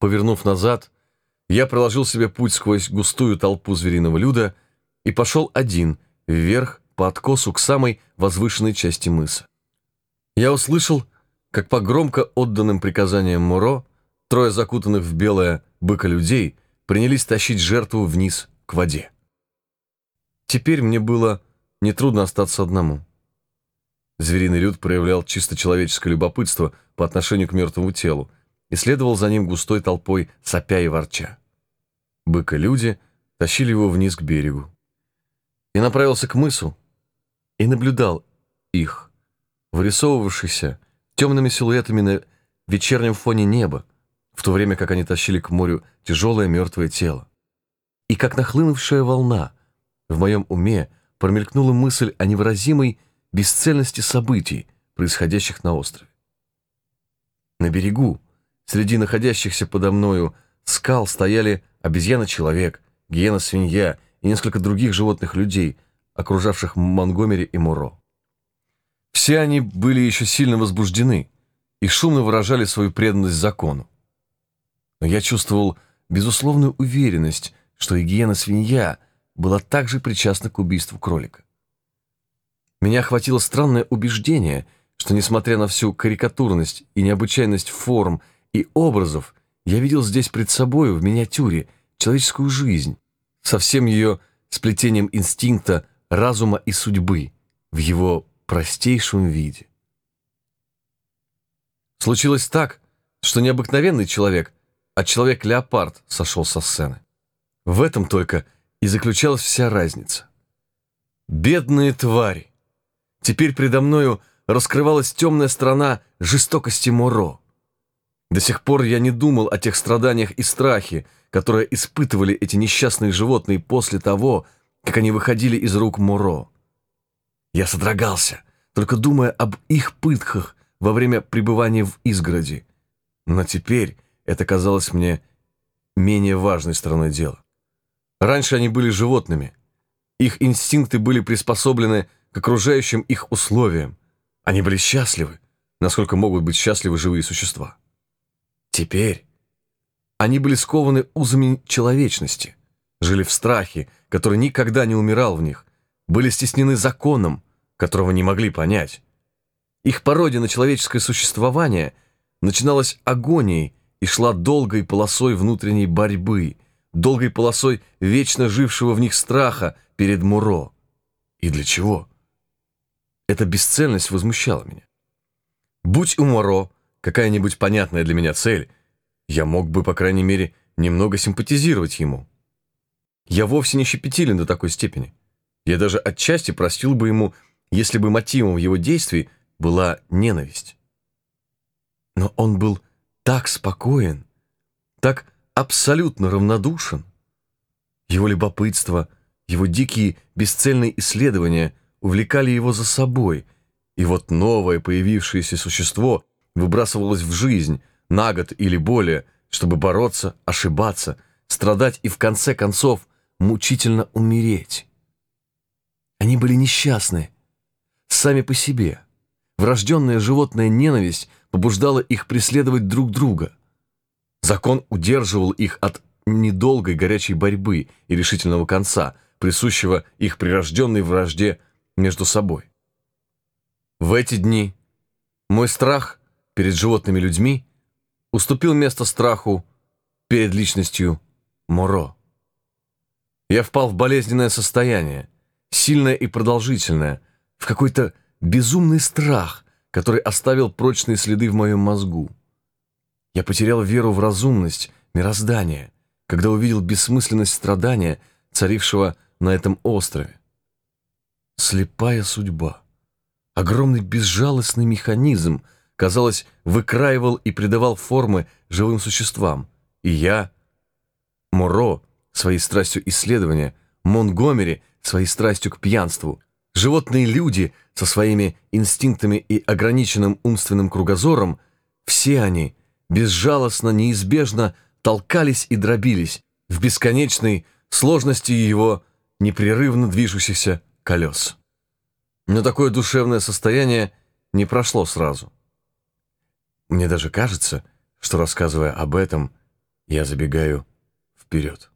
Повернув назад, я проложил себе путь сквозь густую толпу звериного люда и пошел один, вверх, по откосу к самой возвышенной части мыса. Я услышал, как по громко отданным приказаниям Муро трое закутанных в белое быка людей принялись тащить жертву вниз к воде. Теперь мне было нетрудно остаться одному. Звериный люд проявлял чисто человеческое любопытство по отношению к мертвому телу и следовал за ним густой толпой, сопя и ворча. Бык и люди тащили его вниз к берегу. Я направился к мысу и наблюдал их, вырисовывавшихся темными силуэтами на вечернем фоне неба, в то время как они тащили к морю тяжелое мертвое тело. И как нахлынувшая волна, в моем уме промелькнула мысль о невыразимой бесцельности событий, происходящих на острове. На берегу, среди находящихся подо мною скал, стояли обезьяна-человек, гиена-свинья и несколько других животных-людей, окружавших Монгомери и Муро. Все они были еще сильно возбуждены и шумно выражали свою преданность закону. Но я чувствовал безусловную уверенность, что и гиена-свинья была также причастна к убийству кролика. Меня охватило странное убеждение, что, несмотря на всю карикатурность и необычайность форм и образов, я видел здесь пред собою в миниатюре человеческую жизнь со всем ее сплетением инстинкта, разума и судьбы в его простейшем виде. Случилось так, что необыкновенный человек, а человек-леопард сошел со сцены. В этом только и заключалась вся разница. Бедные твари! Теперь предо мною раскрывалась темная сторона жестокости Моро. До сих пор я не думал о тех страданиях и страхе, которые испытывали эти несчастные животные после того, как они выходили из рук Моро. Я содрогался, только думая об их пытках во время пребывания в изгороди. Но теперь это казалось мне менее важной стороной дела. Раньше они были животными. Их инстинкты были приспособлены к окружающим их условиям. Они были счастливы, насколько могут быть счастливы живые существа. Теперь они были скованы узами человечности, жили в страхе, который никогда не умирал в них, были стеснены законом, которого не могли понять. Их пародия на человеческое существование начиналась агонией и шла долгой полосой внутренней борьбы, долгой полосой вечно жившего в них страха перед Муро. И для чего? Эта бесцельность возмущала меня. Будь у Муро какая-нибудь понятная для меня цель, я мог бы, по крайней мере, немного симпатизировать ему. Я вовсе не щепетилен до такой степени. Я даже отчасти простил бы ему, если бы мотивом его действий была ненависть. Но он был так спокоен, так абсолютно равнодушен. Его любопытство, его дикие бесцельные исследования увлекали его за собой, и вот новое появившееся существо выбрасывалось в жизнь на год или более, чтобы бороться, ошибаться, страдать и в конце концов мучительно умереть. Они были несчастны, сами по себе. Врожденная животная ненависть побуждала их преследовать друг друга. Закон удерживал их от недолгой горячей борьбы и решительного конца, присущего их прирожденной вражде между собой. В эти дни мой страх перед животными людьми уступил место страху перед личностью Моро. Я впал в болезненное состояние, сильное и продолжительное, в какой-то безумный страх, который оставил прочные следы в моем мозгу. Я потерял веру в разумность, мироздание, когда увидел бессмысленность страдания, царившего на этом острове. Слепая судьба. Огромный безжалостный механизм, казалось, выкраивал и придавал формы живым существам. И я, Моро, своей страстью исследования, Монгомери своей страстью к пьянству, животные люди со своими инстинктами и ограниченным умственным кругозором, все они безжалостно, неизбежно толкались и дробились в бесконечной сложности его непрерывно движущихся колес. Но такое душевное состояние не прошло сразу. Мне даже кажется, что, рассказывая об этом, Я забегаю вперед.